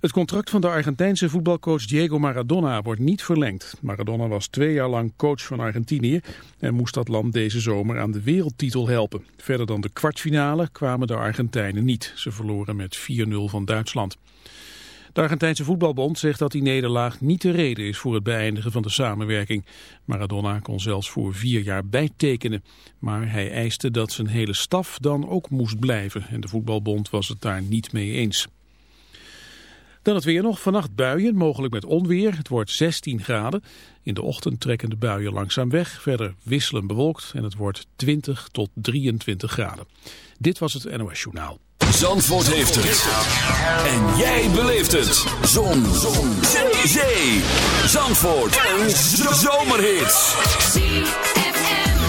Het contract van de Argentijnse voetbalcoach Diego Maradona wordt niet verlengd. Maradona was twee jaar lang coach van Argentinië en moest dat land deze zomer aan de wereldtitel helpen. Verder dan de kwartfinale kwamen de Argentijnen niet. Ze verloren met 4-0 van Duitsland. De Argentijnse voetbalbond zegt dat die nederlaag niet de reden is voor het beëindigen van de samenwerking. Maradona kon zelfs voor vier jaar bijtekenen. Maar hij eiste dat zijn hele staf dan ook moest blijven en de voetbalbond was het daar niet mee eens. Dan het weer nog. Vannacht buien, mogelijk met onweer. Het wordt 16 graden. In de ochtend trekken de buien langzaam weg. Verder wisselen bewolkt en het wordt 20 tot 23 graden. Dit was het NOS Journaal. Zandvoort heeft het. En jij beleeft het. Zon. Zon. Zee. Zandvoort. Een zomerhit.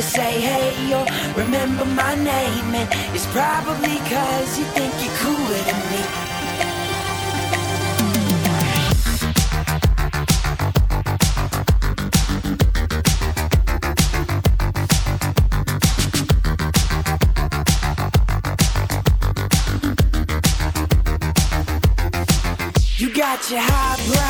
Say hey or remember my name, and it's probably cause you think you're cooler than me. You got your highbrow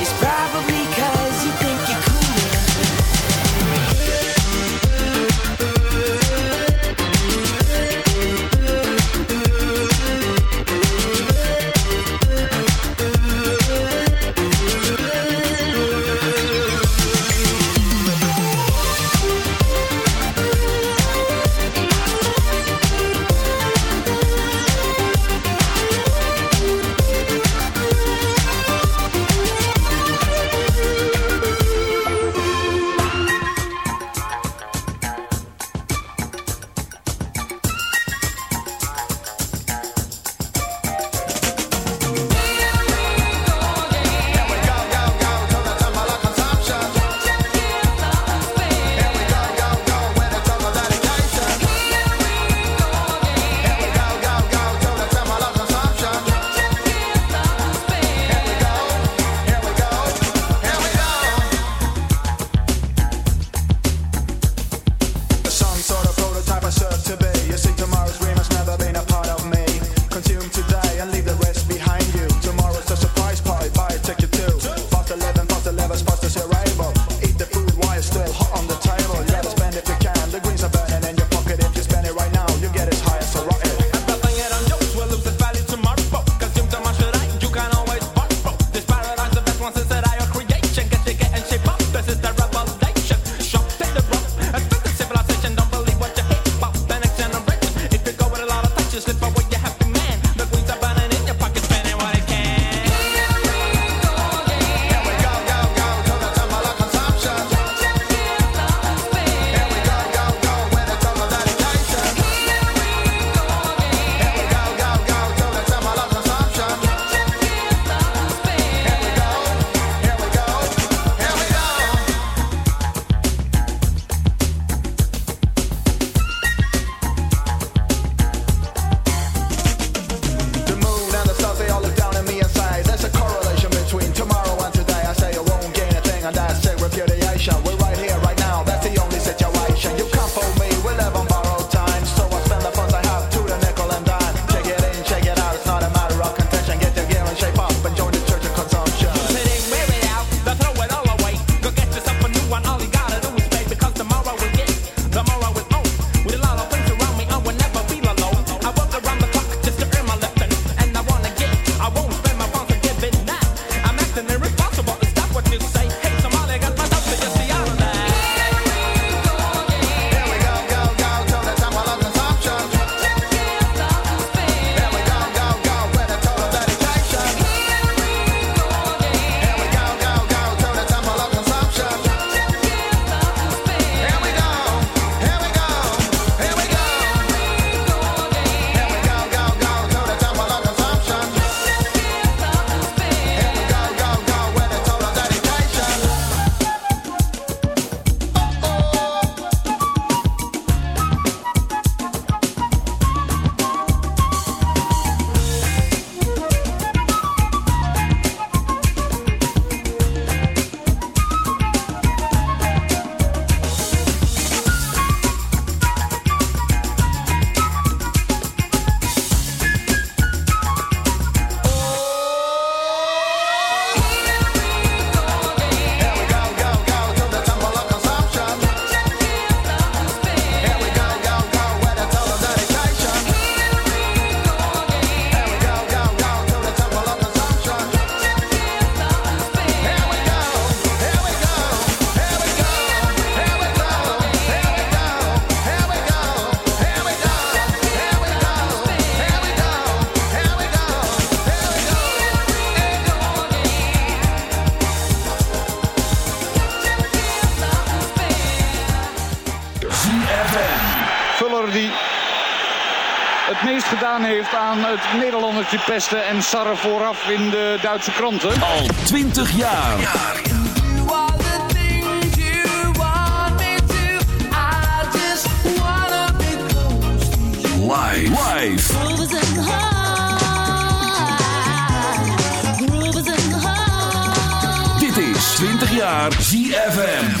Tepesten en Sarre vooraf in de Duitse kranten. Al 20 jaar. Live. Dit is 20 jaar ZFM.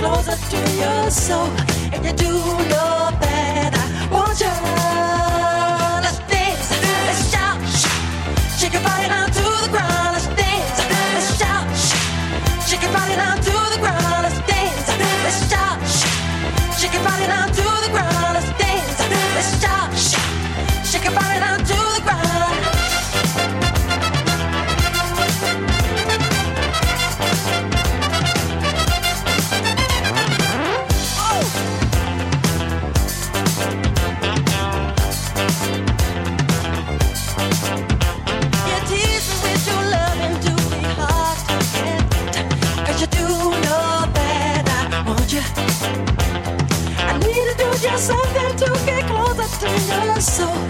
closer to your soul, and you do your best. So.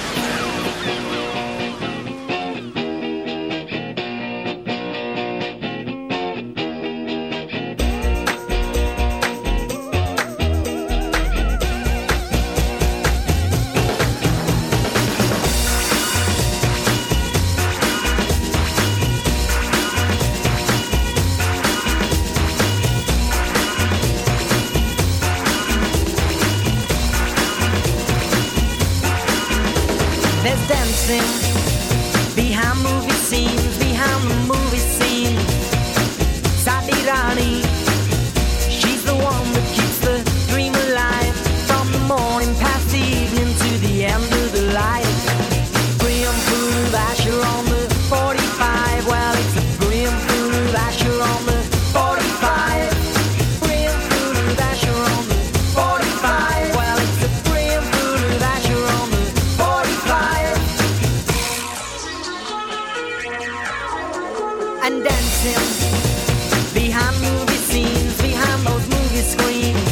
him behind movie scenes, behind those movie screens.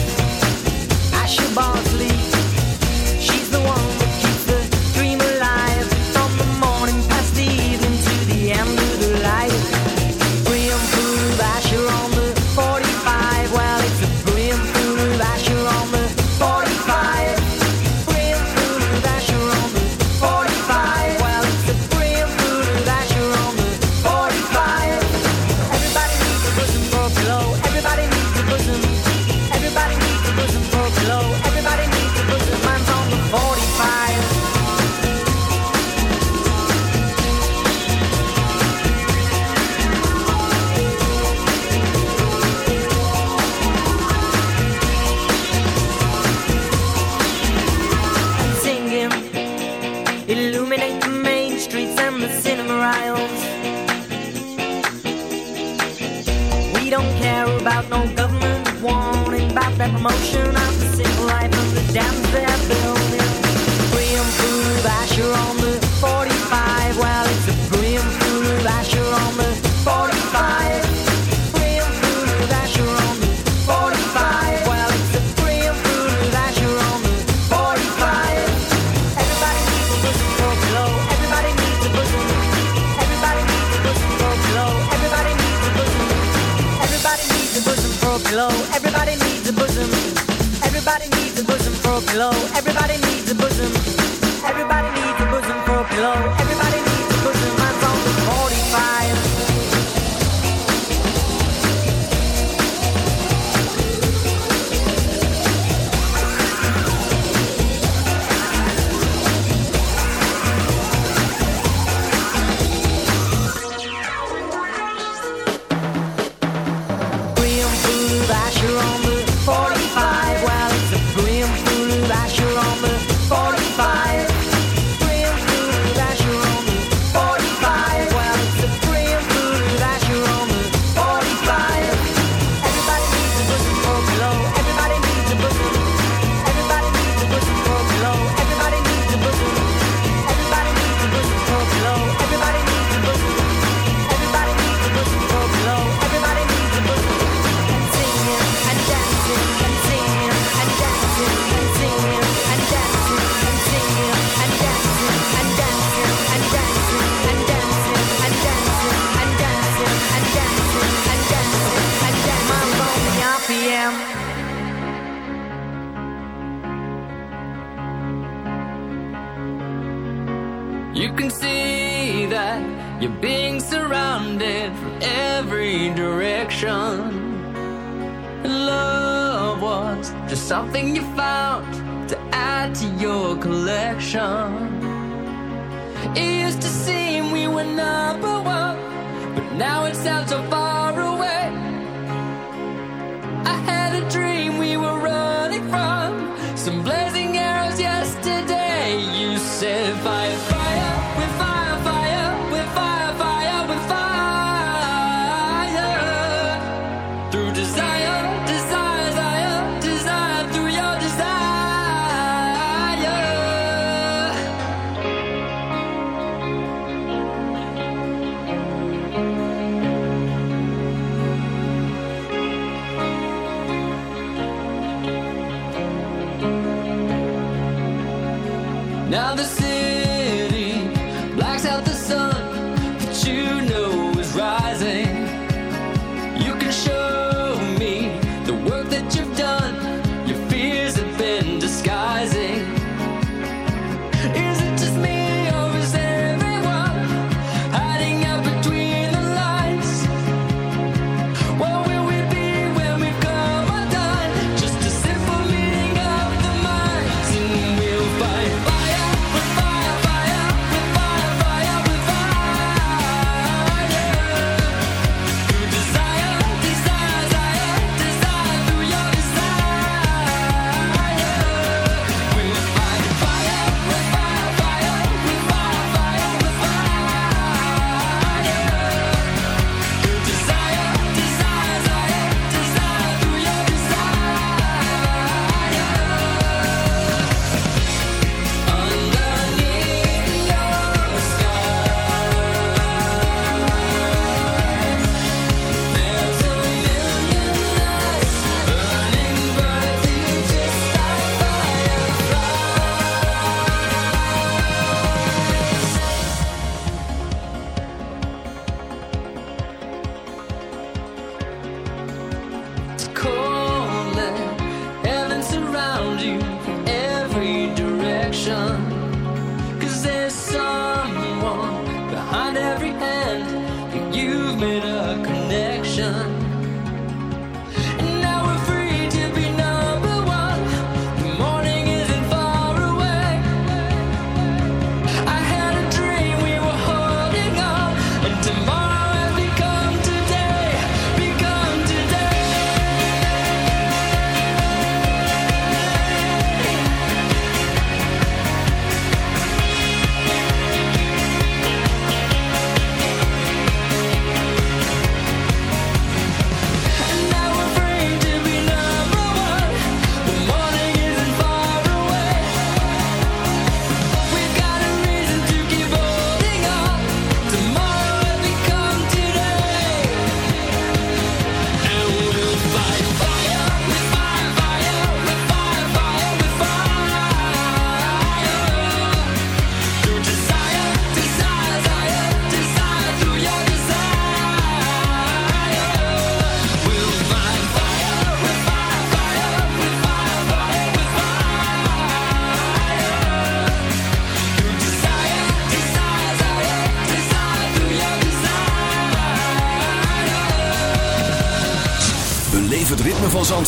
The city.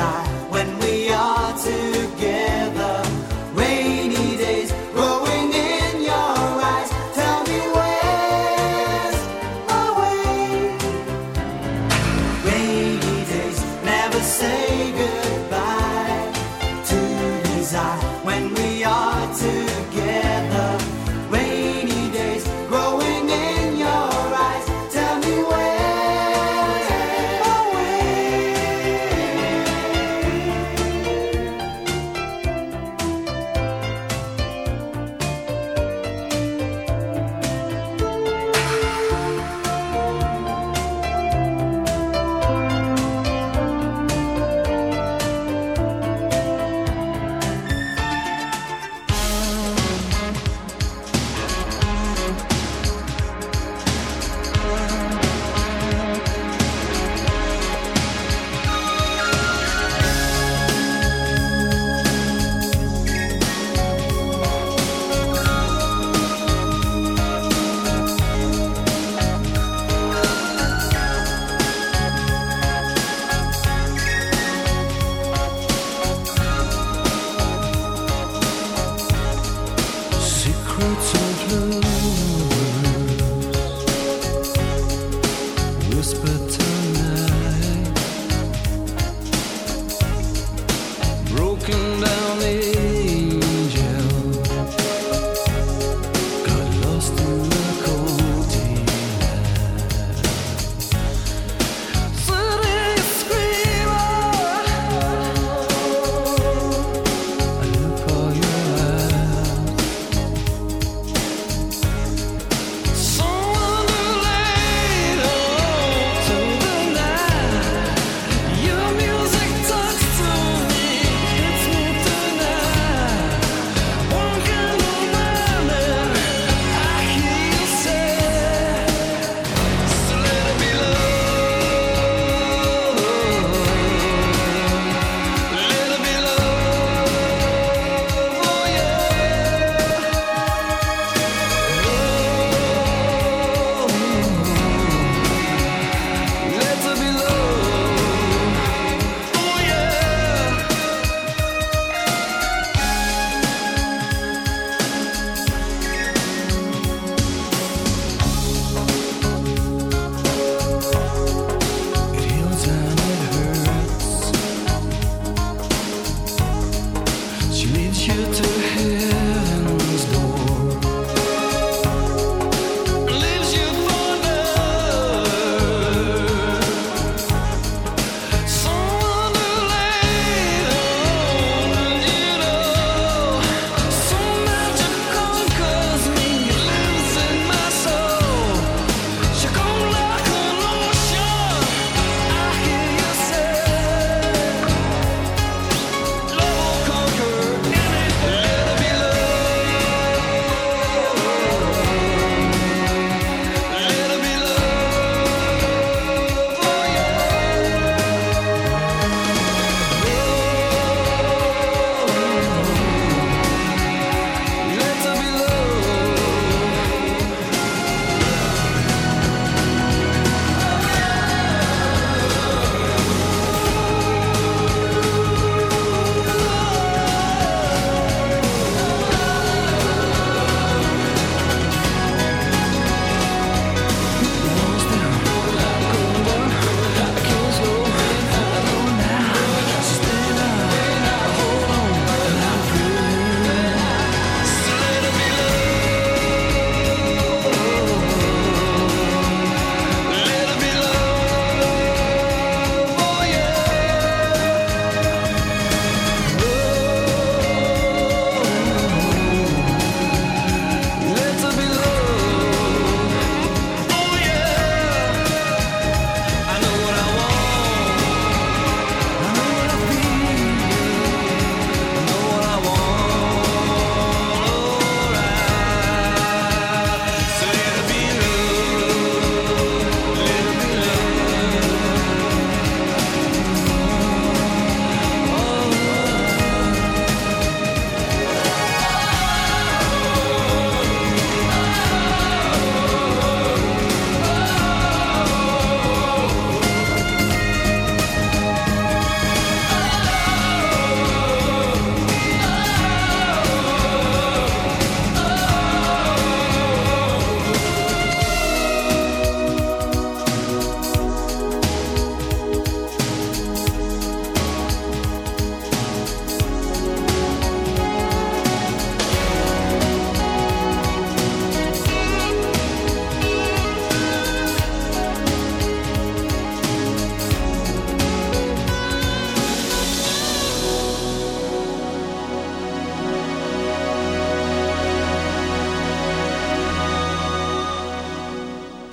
desire.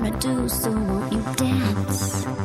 wanna do, so won't you dance?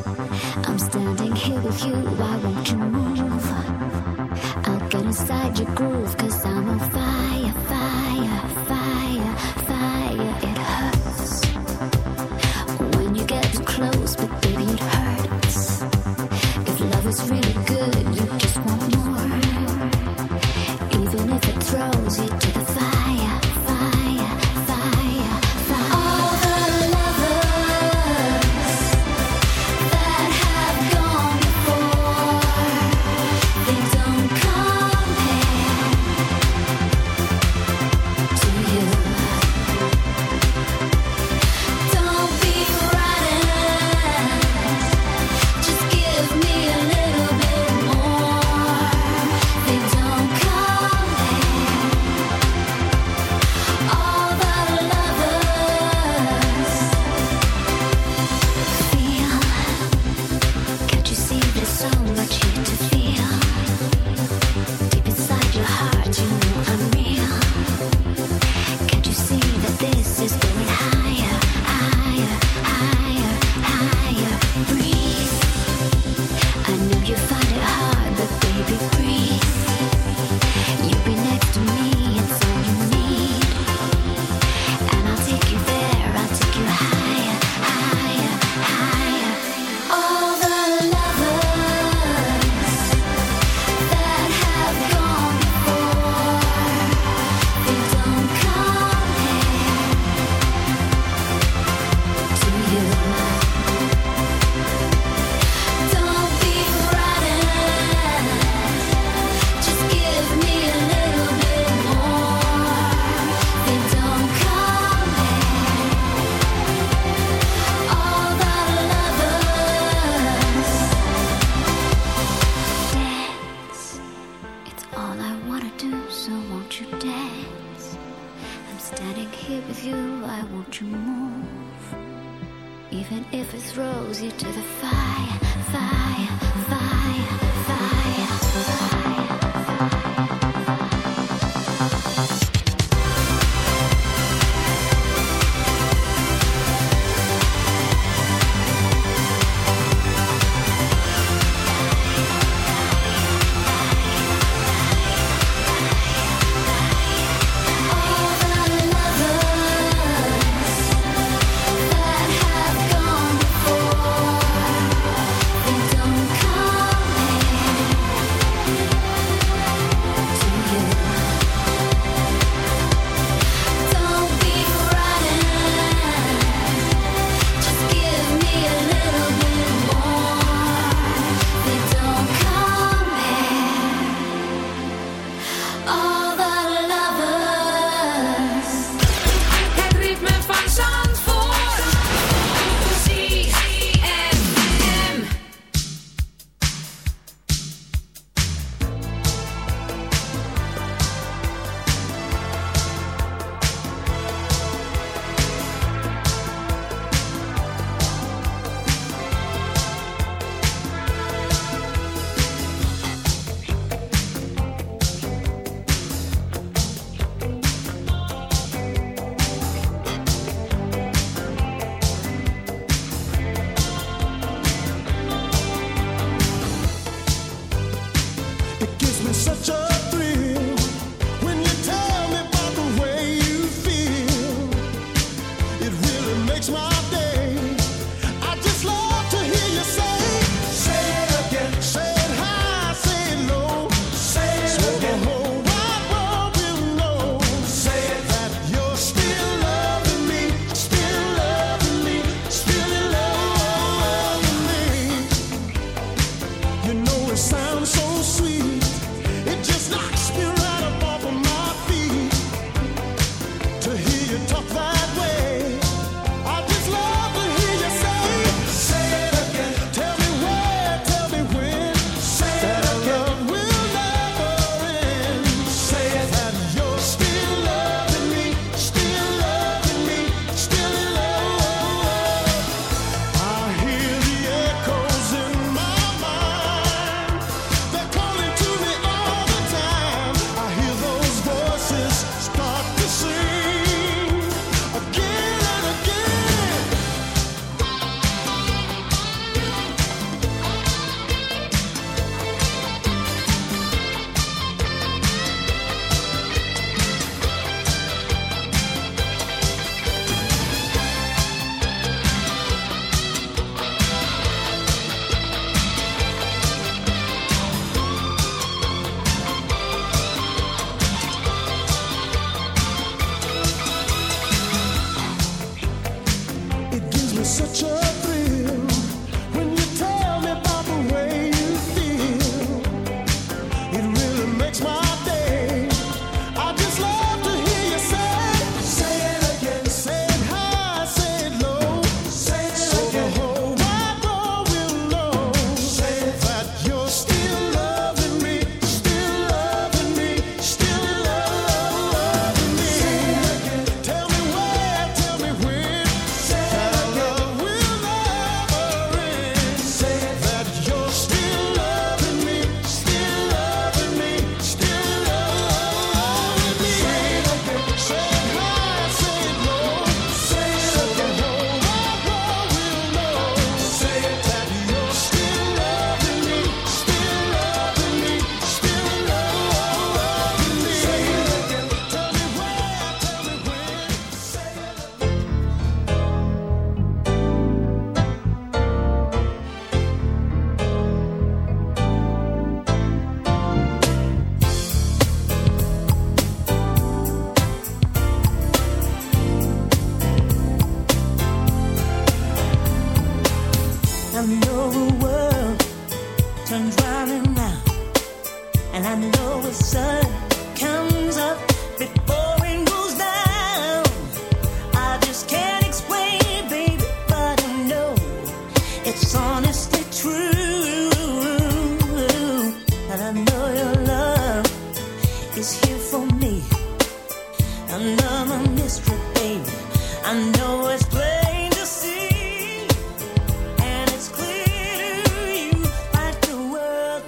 Such a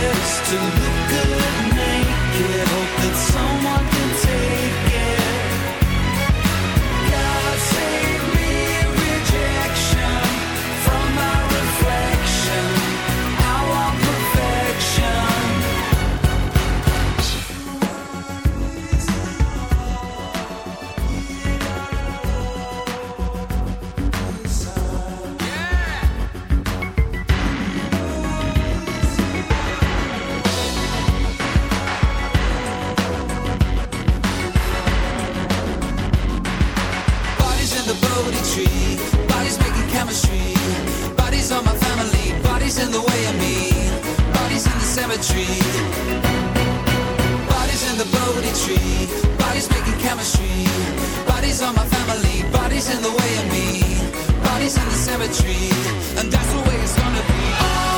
to look good naked. Hope that someone bodies on my family, bodies in the way of me, bodies in the cemetery, and that's the way it's gonna be. Oh.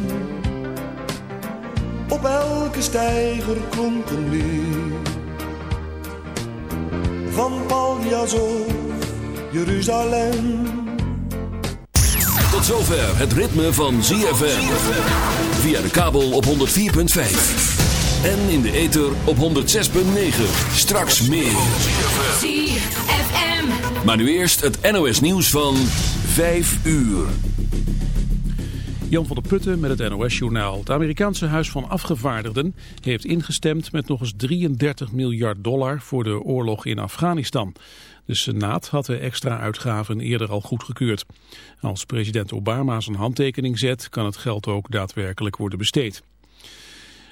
Op elke steiger klonk een lied. Van Paljas Jeruzalem. Tot zover het ritme van ZFM. Via de kabel op 104.5. En in de ether op 106.9. Straks meer. ZFM. Maar nu eerst het NOS nieuws van 5 uur. Jan van der Putten met het NOS-journaal. Het Amerikaanse Huis van Afgevaardigden heeft ingestemd met nog eens 33 miljard dollar voor de oorlog in Afghanistan. De Senaat had de extra uitgaven eerder al goedgekeurd. Als president Obama zijn handtekening zet, kan het geld ook daadwerkelijk worden besteed.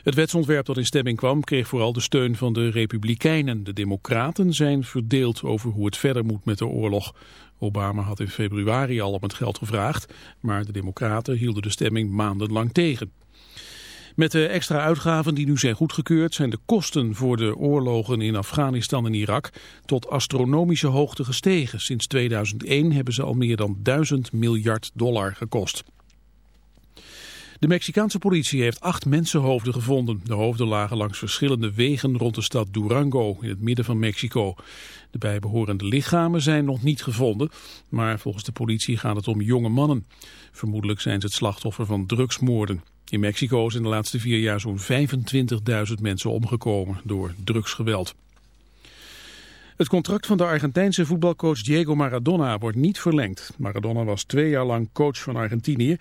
Het wetsontwerp dat in stemming kwam kreeg vooral de steun van de Republikeinen. De Democraten zijn verdeeld over hoe het verder moet met de oorlog. Obama had in februari al om het geld gevraagd, maar de Democraten hielden de stemming maandenlang tegen. Met de extra uitgaven die nu zijn goedgekeurd zijn de kosten voor de oorlogen in Afghanistan en Irak tot astronomische hoogte gestegen. Sinds 2001 hebben ze al meer dan 1000 miljard dollar gekost. De Mexicaanse politie heeft acht mensenhoofden gevonden. De hoofden lagen langs verschillende wegen rond de stad Durango in het midden van Mexico. De bijbehorende lichamen zijn nog niet gevonden, maar volgens de politie gaat het om jonge mannen. Vermoedelijk zijn ze het slachtoffer van drugsmoorden. In Mexico zijn de laatste vier jaar zo'n 25.000 mensen omgekomen door drugsgeweld. Het contract van de Argentijnse voetbalcoach Diego Maradona wordt niet verlengd. Maradona was twee jaar lang coach van Argentinië